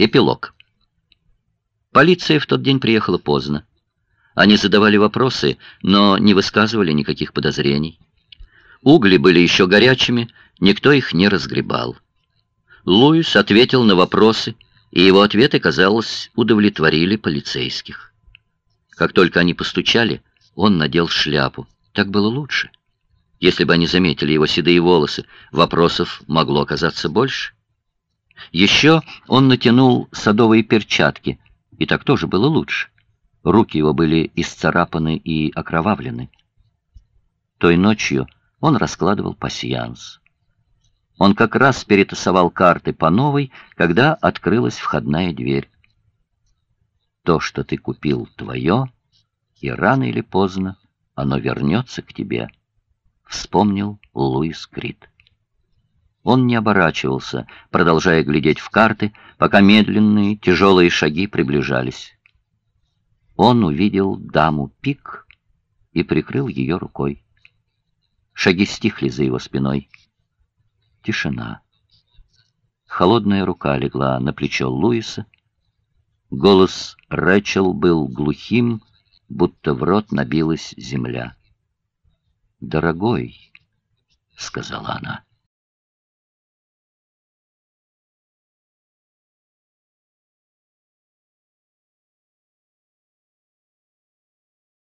Эпилог. Полиция в тот день приехала поздно. Они задавали вопросы, но не высказывали никаких подозрений. Угли были еще горячими, никто их не разгребал. Луис ответил на вопросы, и его ответы, казалось, удовлетворили полицейских. Как только они постучали, он надел шляпу. Так было лучше. Если бы они заметили его седые волосы, вопросов могло оказаться больше. Еще он натянул садовые перчатки, и так тоже было лучше. Руки его были исцарапаны и окровавлены. Той ночью он раскладывал пасьянс. Он как раз перетасовал карты по новой, когда открылась входная дверь. То, что ты купил, твое, и рано или поздно оно вернется к тебе, вспомнил Луис Крид. Он не оборачивался, продолжая глядеть в карты, пока медленные, тяжелые шаги приближались. Он увидел даму Пик и прикрыл ее рукой. Шаги стихли за его спиной. Тишина. Холодная рука легла на плечо Луиса. Голос Рэчел был глухим, будто в рот набилась земля. «Дорогой», — сказала она, —